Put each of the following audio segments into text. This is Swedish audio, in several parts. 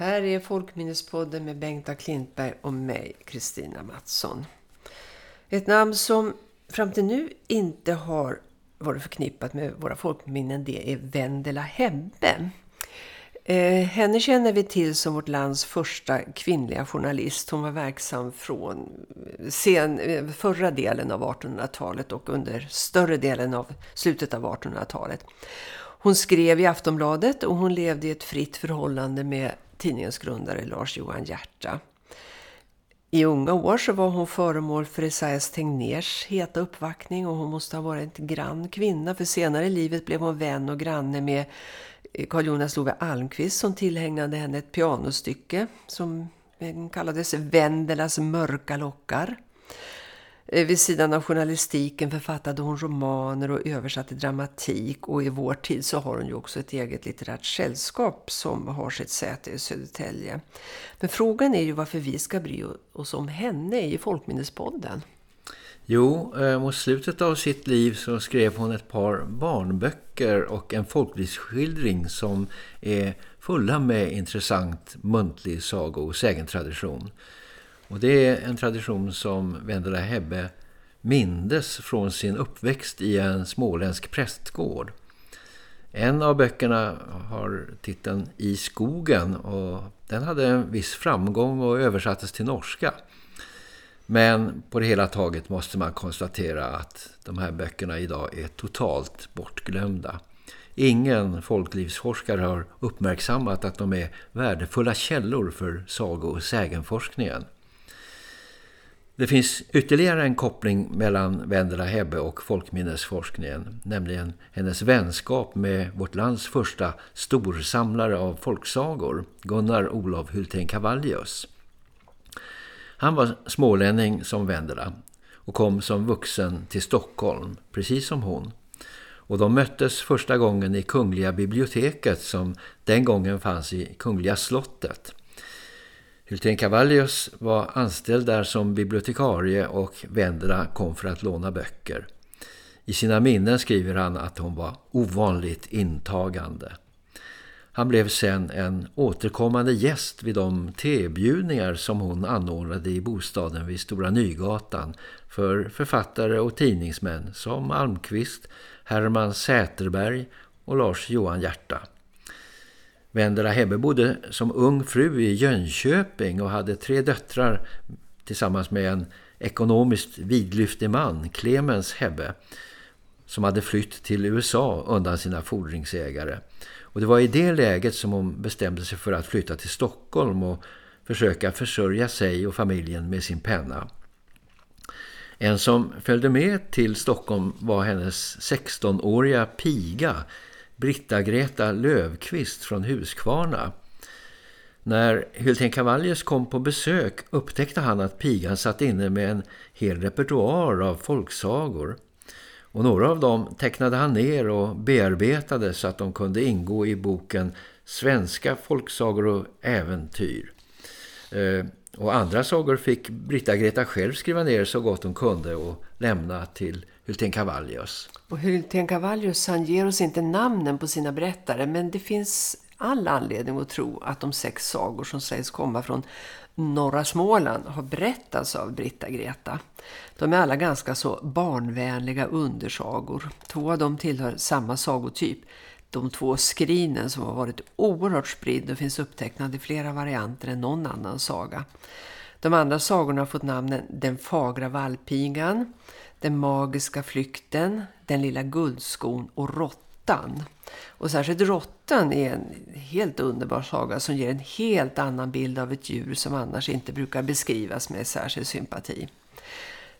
Här är Folkminnespodden med Bengta Klintberg och mig, Kristina Mattsson. Ett namn som fram till nu inte har varit förknippat med våra folkminnen det är Vendela Hebbe. Eh, henne känner vi till som vårt lands första kvinnliga journalist. Hon var verksam från eh, sen, eh, förra delen av 1800-talet och under större delen av slutet av 1800-talet. Hon skrev i Aftonbladet och hon levde i ett fritt förhållande med tidningens grundare Lars Johan Hjärta. I unga år så var hon föremål för Esaias Tegners heta uppvaktning och hon måste ha varit en grann kvinna för senare i livet blev hon vän och granne med eh, Carl Jonas Love Almqvist som tillhägnade henne ett pianostycke som eh, kallades Vendelas mörka lockar. Eh, vid sidan av journalistiken författade hon romaner och översatte dramatik och i vår tid så har hon ju också ett eget litterärt sällskap som har sitt säte i Södertälje. Men frågan är ju varför vi ska bry oss om henne i Folkminnespodden. Jo, eh, mot slutet av sitt liv så skrev hon ett par barnböcker och en folklivsskildring som är fulla med intressant muntlig sago- och sägentradition. Och det är en tradition som Vendela Hebbe mindes från sin uppväxt i en småländsk prästgård. En av böckerna har titeln I skogen och den hade en viss framgång och översattes till norska. Men på det hela taget måste man konstatera att de här böckerna idag är totalt bortglömda. Ingen folklivsforskare har uppmärksammat att de är värdefulla källor för sago- och sägenforskningen. Det finns ytterligare en koppling mellan Vendela Hebbe och folkminnesforskningen, nämligen hennes vänskap med vårt lands första storsamlare av folksagor, Gunnar Olof Hultén Cavallius. Han var smålänning som Vendela och kom som vuxen till Stockholm, precis som hon. Och de möttes första gången i Kungliga biblioteket som den gången fanns i Kungliga slottet. Hultén Cavallius var anställd där som bibliotekarie och Vendela kom för att låna böcker. I sina minnen skriver han att hon var ovanligt intagande. Han blev sen en återkommande gäst vid de tebjudningar som hon anordnade i bostaden vid Stora Nygatan för författare och tidningsmän som Almqvist, Herman Säterberg och Lars Johan Hjärta. Vendela Hebbe bodde som ung fru i Jönköping och hade tre döttrar tillsammans med en ekonomiskt vidlyftig man, Clemens Hebbe, som hade flytt till USA undan sina fordringsägare. Och det var i det läget som hon bestämde sig för att flytta till Stockholm och försöka försörja sig och familjen med sin penna. En som följde med till Stockholm var hennes 16-åriga piga Britta-Greta Lövqvist från Huskvarna. När Hylten Cavallius kom på besök upptäckte han att pigan satt inne med en hel repertoar av folksagor. Och några av dem tecknade han ner och bearbetade så att de kunde ingå i boken Svenska folksagor och äventyr. Eh, och andra sagor fick Britta-Greta själv skriva ner så gott hon kunde och lämna till Hylten Cavallius. Och Hultén Cavallius han ger oss inte namnen på sina berättare men det finns all anledning att tro att de sex sagor som sägs komma från norra Småland har berättats av Britta Greta. De är alla ganska så barnvänliga undersagor. Två av dem tillhör samma sagotyp. De två skrinen som har varit oerhört spridda och finns upptecknade i flera varianter än någon annan saga. De andra sagorna har fått namnen Den fagra vallpigan, den magiska flykten, Den lilla guldskon och Råttan. Och särskilt Råttan är en helt underbar saga som ger en helt annan bild av ett djur som annars inte brukar beskrivas med särskild sympati.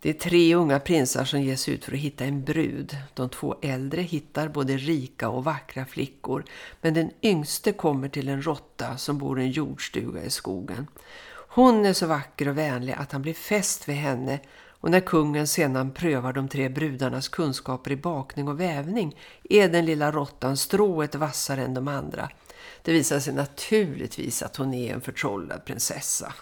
Det är tre unga prinsar som ges ut för att hitta en brud. De två äldre hittar både rika och vackra flickor. Men den yngste kommer till en råtta som bor i en jordstuga i skogen. Hon är så vacker och vänlig att han blir fäst vid henne och när kungen sedan prövar de tre brudarnas kunskaper i bakning och vävning är den lilla råttan strået vassare än de andra. Det visar sig naturligtvis att hon är en förtrollad prinsessa.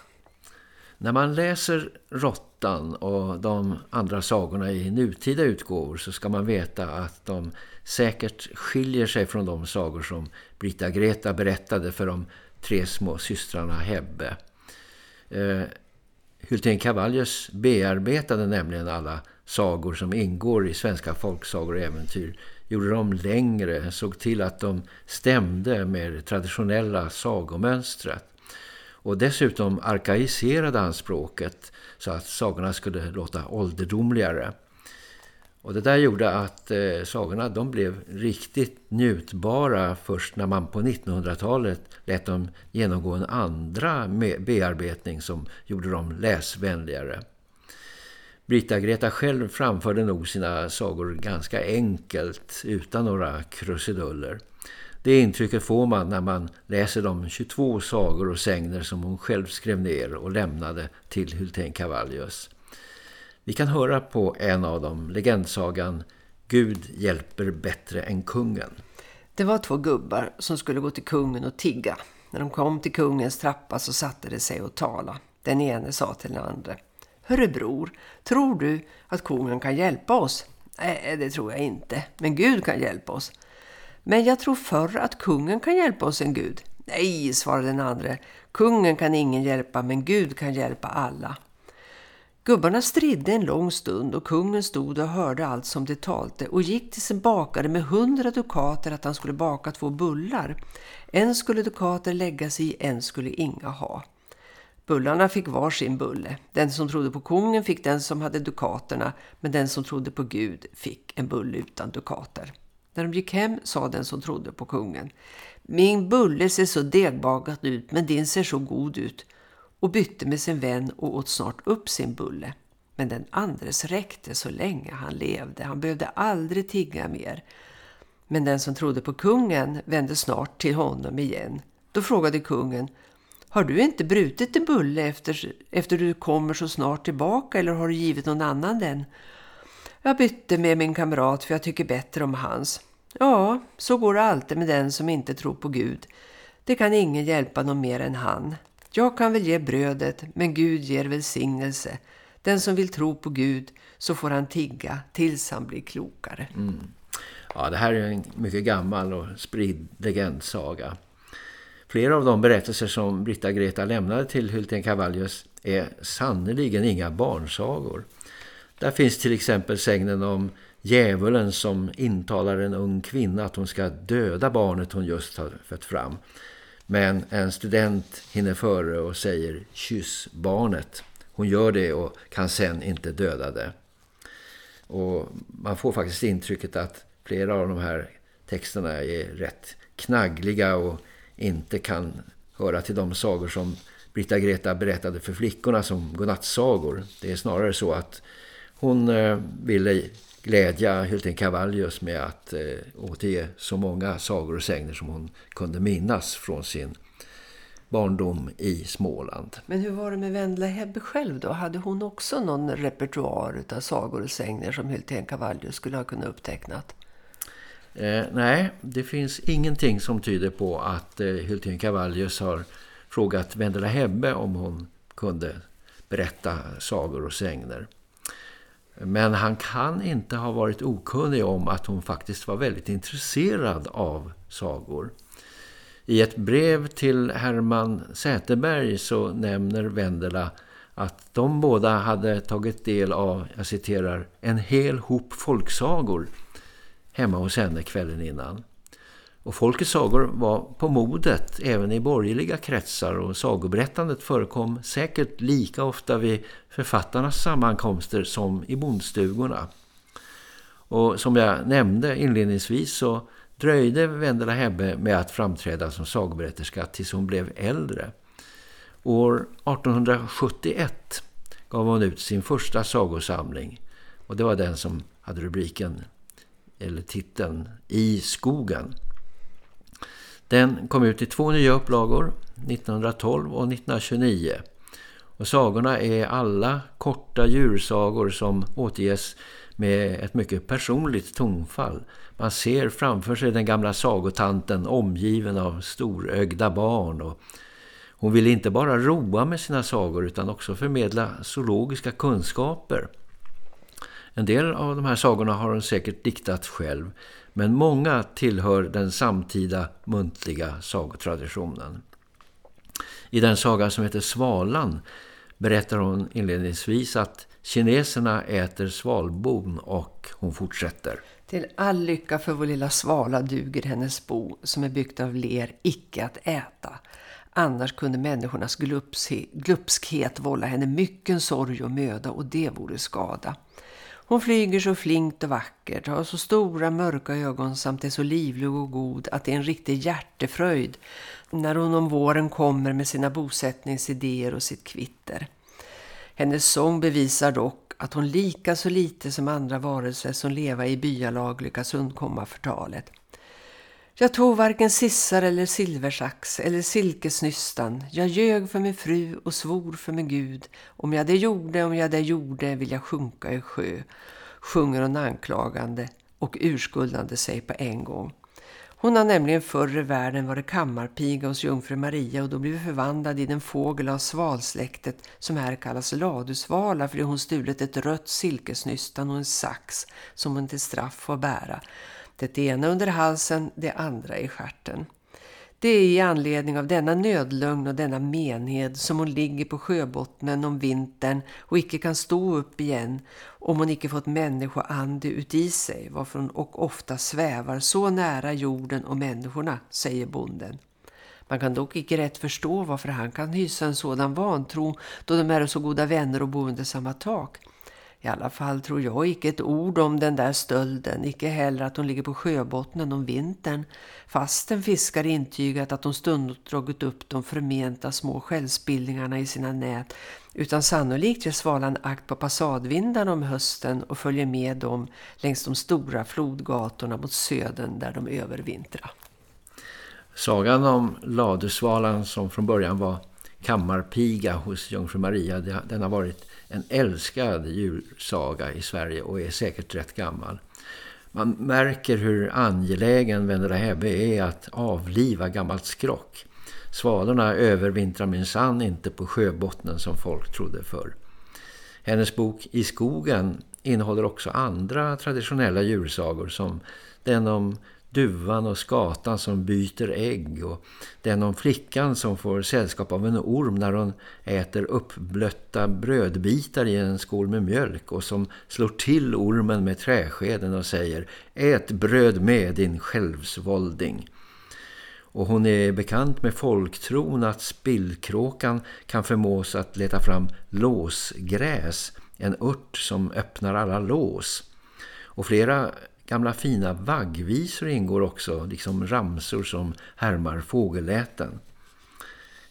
När man läser Råttan och de andra sagorna i nutida utgåvor så ska man veta att de säkert skiljer sig från de sagor som Brita Greta berättade för de tre små systrarna Hebbe. Eh, Hultén Cavallius bearbetade nämligen alla sagor som ingår i svenska folksagor och äventyr. Gjorde dem längre, såg till att de stämde med det traditionella sagomönstret. Och dessutom arkaiserade han språket så att sagorna skulle låta ålderdomligare. Och det där gjorde att eh, sagorna de blev riktigt njutbara först när man på 1900-talet lät dem genomgå en andra bearbetning som gjorde dem läsvänligare. Britta Greta själv framförde nog sina sagor ganska enkelt utan några krusiduller. Det intrycket får man när man läser de 22 sagor och sängner som hon själv skrev ner och lämnade till Hultén Cavallius. Vi kan höra på en av dem, legendsagan Gud hjälper bättre än kungen. Det var två gubbar som skulle gå till kungen och tigga. När de kom till kungens trappa så satte de sig och tala. Den ene sa till den andra. Hörru bror, tror du att kungen kan hjälpa oss? Nej, det tror jag inte. Men Gud kan hjälpa oss. Men jag tror förr att kungen kan hjälpa oss än Gud. Nej, svarade den andra. Kungen kan ingen hjälpa, men Gud kan hjälpa alla. Gubbarna stridde en lång stund och kungen stod och hörde allt som de talte och gick till sin bakare med hundra dukater att han skulle baka två bullar. En skulle dukater läggas i, en skulle inga ha. Bullarna fick var sin bulle. Den som trodde på kungen fick den som hade dukaterna, men den som trodde på Gud fick en bulle utan dukater. När de gick hem sa den som trodde på kungen. Min bulle ser så degbagat ut, men din ser så god ut och bytte med sin vän och åt snart upp sin bulle. Men den andres räckte så länge han levde. Han behövde aldrig tigga mer. Men den som trodde på kungen vände snart till honom igen. Då frågade kungen, har du inte brutit en bulle efter, efter du kommer så snart tillbaka eller har du givit någon annan den? Jag bytte med min kamrat för jag tycker bättre om hans. Ja, så går det alltid med den som inte tror på Gud. Det kan ingen hjälpa någon mer än han. Jag kan väl ge brödet, men Gud ger välsignelse. Den som vill tro på Gud så får han tigga tills han blir klokare. Mm. Ja, det här är en mycket gammal och spridd legendsaga. Flera av de berättelser som Britta Greta lämnade till Hulten Cavallius är sannoliken inga barnsagor. Där finns till exempel sägnen om djävulen som intalar en ung kvinna att hon ska döda barnet hon just har fött fram. Men en student hinner före och säger kyss barnet. Hon gör det och kan sen inte döda det. Och man får faktiskt intrycket att flera av de här texterna är rätt knaggliga och inte kan höra till de sagor som Britta Greta berättade för flickorna som godnattsagor. Det är snarare så att hon eh, ville glädja Hylten Cavallius med att eh, återge så många sagor och sägner som hon kunde minnas från sin barndom i Småland. Men hur var det med Vendla Hebbe själv då? Hade hon också någon repertoar av sagor och sägner som Hylten Cavallius skulle ha kunnat upptecknat? Eh, nej, det finns ingenting som tyder på att eh, Hylten Cavallius har frågat Vendela Hebbe om hon kunde berätta sagor och sägner. Men han kan inte ha varit okunnig om att hon faktiskt var väldigt intresserad av sagor. I ett brev till Herman Säterberg så nämner Vendela att de båda hade tagit del av, jag citerar, en hel hop folksagor hemma hos henne kvällen innan. Och folkets sagor var på modet även i borgerliga kretsar och sagoberättandet förekom säkert lika ofta vid författarnas sammankomster som i bondstugorna. Och som jag nämnde inledningsvis så dröjde Vendela Hebbe med att framträda som sagoberätterska tills hon blev äldre. År 1871 gav hon ut sin första sagosamling och det var den som hade rubriken eller titeln I skogen. Den kom ut i två nya upplagor, 1912 och 1929. Och sagorna är alla korta djursagor som återges med ett mycket personligt tonfall. Man ser framför sig den gamla sagotanten omgiven av storögda barn och hon vill inte bara roa med sina sagor utan också förmedla zoologiska kunskaper. En del av de här sagorna har hon säkert diktat själv men många tillhör den samtida muntliga sagotraditionen. I den saga som heter Svalan berättar hon inledningsvis att kineserna äter svalbon och hon fortsätter. Till all lycka för vår lilla svala duger hennes bo som är byggt av ler icke att äta. Annars kunde människornas glupskhet vålla henne mycken sorg och möda och det vore skada. Hon flyger så flinkt och vackert, har så stora mörka ögon samt är så livlig och god att det är en riktig hjärtefröjd när hon om våren kommer med sina bosättningsidéer och sitt kvitter. Hennes sång bevisar dock att hon lika så lite som andra varelser som leva i byalag lyckas undkomma förtalet. Jag tog varken sissar eller silversax eller silkesnystan. Jag ljög för min fru och svor för min Gud. Om jag det gjorde, om jag det gjorde vill jag sjunka i sjö. Sjunger hon anklagande och urskuldande sig på en gång. Hon har nämligen förr i världen varit kammarpiga hos jungfru Maria och då blivit förvandlad i den fågel av svalsläktet som här kallas ladusvala för det hon stulit ett rött silkesnystan och en sax som hon till straff får bära. Det ena under halsen, det andra i skärten. Det är i anledning av denna nödlögn och denna menhed som hon ligger på sjöbottnen om vintern och icke kan stå upp igen om hon icke fått människoande ut i sig varför hon och ofta svävar så nära jorden och människorna, säger bonden. Man kan dock icke rätt förstå varför han kan hysa en sådan vantro då de är så goda vänner och bor under samma tak. I alla fall tror jag icke ett ord om den där stölden, icke heller att hon ligger på sjöbottnen om vintern, fastän fiskar intygat att hon stundom dragit upp de förmenta små självspillningarna i sina nät, utan sannolikt ger svalan akt på passadvindarna om hösten och följer med dem längs de stora flodgatorna mot södern där de övervintrar. Sagan om ladusvalan som från början var kammarpiga hos Jungfru Maria, den har varit en älskad djursaga i Sverige och är säkert rätt gammal. Man märker hur angelägen Vendela Hebbe är att avliva gammalt skrock. Svalorna övervintrar minsann inte på sjöbottnen som folk trodde förr. Hennes bok I skogen innehåller också andra traditionella djursagor som den om duvan och skatan som byter ägg och den om flickan som får sällskap av en orm när hon äter uppblötta brödbitar i en skål med mjölk och som slår till ormen med träskeden och säger Ät bröd med din självsvålding. Och hon är bekant med folktron att spillkråkan kan förmås att leta fram låsgräs, en ört som öppnar alla lås. Och flera Gamla fina vaggvisor ingår också, liksom ramsor som härmar fågelläten.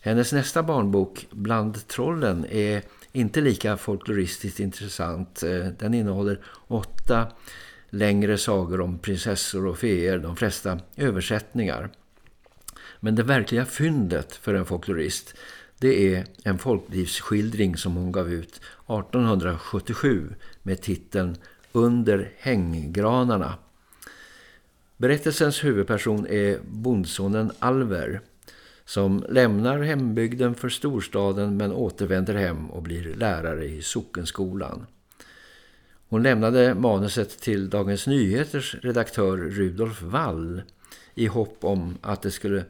Hennes nästa barnbok, Bland trollen, är inte lika folkloristiskt intressant. Eh, den innehåller åtta längre sagor om prinsessor och feer, de flesta översättningar. Men det verkliga fyndet för en folklorist, det är en folklivsskildring som hon gav ut 1877 med titeln under hänggranarna. Berättelsens huvudperson är bondsonen Alver som lämnar hembygden för storstaden men återvänder hem och blir lärare i sockenskolan. Hon lämnade manuset till Dagens Nyheters redaktör Rudolf Wall i hopp om att det skulle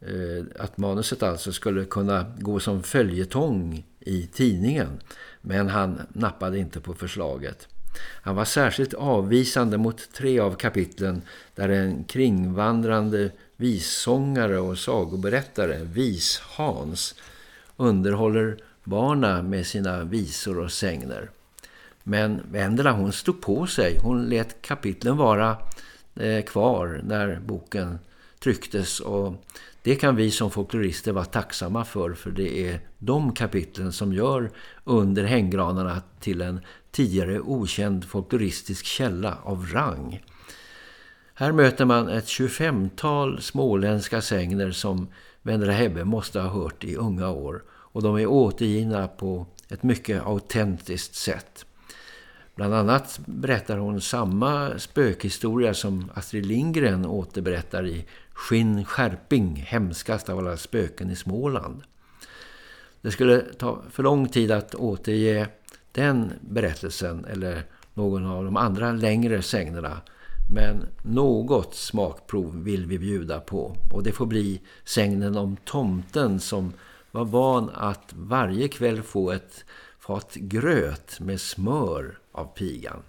eh, att manuset alltså skulle kunna gå som följetong i tidningen men han nappade inte på förslaget. Han var särskilt avvisande mot tre av kapitlen där en kringvandrande vissångare och sagoberättare, Vis-Hans, underhåller barna med sina visor och sängner. Men Vendela hon stod på sig. Hon lät kapitlen vara eh, kvar när boken trycktes och det kan vi som folklorister vara tacksamma för för det är de kapitlen som gör under hänggranarna till en tidigare okänd folkloristisk källa av rang. Här möter man ett 25-tal småländska sängner som Vendela Hebbe måste ha hört i unga år och de är återgivna på ett mycket autentiskt sätt. Bland annat berättar hon samma spökhistoria som Astrid Lindgren återberättar i Skinn skärping, hemskast av alla spöken i Småland. Det skulle ta för lång tid att återge den berättelsen eller någon av de andra längre sägnerna. Men något smakprov vill vi bjuda på och det får bli sängnen om tomten som var van att varje kväll få ett fat gröt med smör av pigan.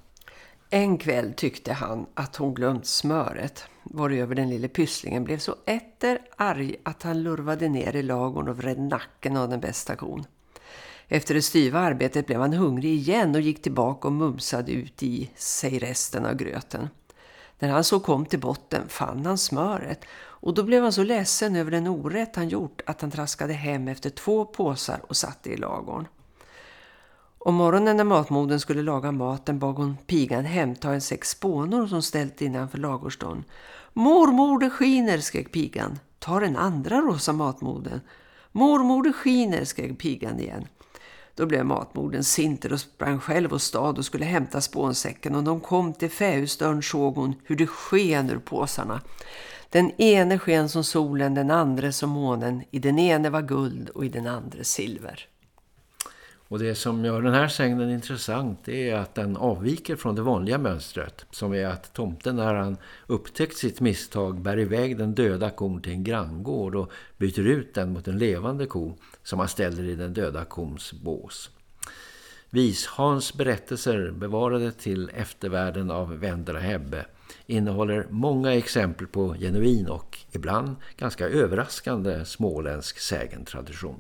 En kväll tyckte han att hon glömt smöret, varöver den lille pysslingen blev så etter arg att han lurvade ner i lagorn och vred nacken av den bästa kon. Efter det styva arbetet blev han hungrig igen och gick tillbaka och mumsade ut i sig resten av gröten. När han så kom till botten fann han smöret och då blev han så ledsen över den orätt han gjort att han traskade hem efter två påsar och satte i lagorn. Om morgonen när matmoden skulle laga maten bad hon pigan hämta en sex spånor som ställt innanför lagorstånd. Mormor det skiner, skrek pigan. Ta den andra rosa matmoden. Mormor det skiner, skrek pigan igen. Då blev matmorden sinter och sprang själv och stad och skulle hämta spånsäcken och de kom till fähusdörren såg hon hur det sken ur påsarna. Den ene sken som solen, den andra som månen, i den ene var guld och i den andra silver. Och det som gör den här sägnen intressant är att den avviker från det vanliga mönstret. Som är att tomten när han upptäckt sitt misstag bär iväg den döda kon till en granngård och byter ut den mot en levande ko som han ställer i den döda kons bås. Vishans berättelser bevarade till eftervärlden av Vendra Hebbe innehåller många exempel på genuin och ibland ganska överraskande småländsk sägentradition.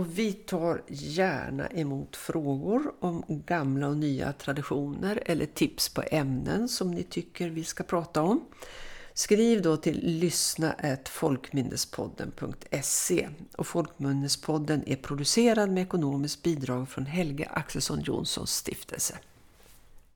Och vi tar gärna emot frågor om gamla och nya traditioner eller tips på ämnen som ni tycker vi ska prata om. Skriv då till lyssna.folkmindespodden.se och Folkminnespodden är producerad med ekonomiskt bidrag från Helge Axelsson Jonssons stiftelse.